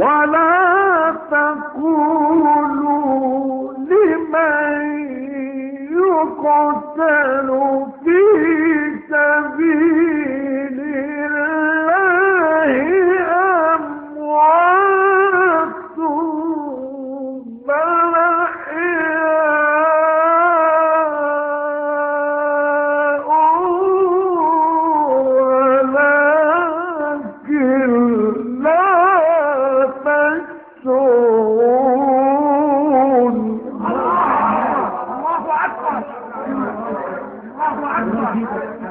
ولا تقولوا لمن يقتل الله أكبر.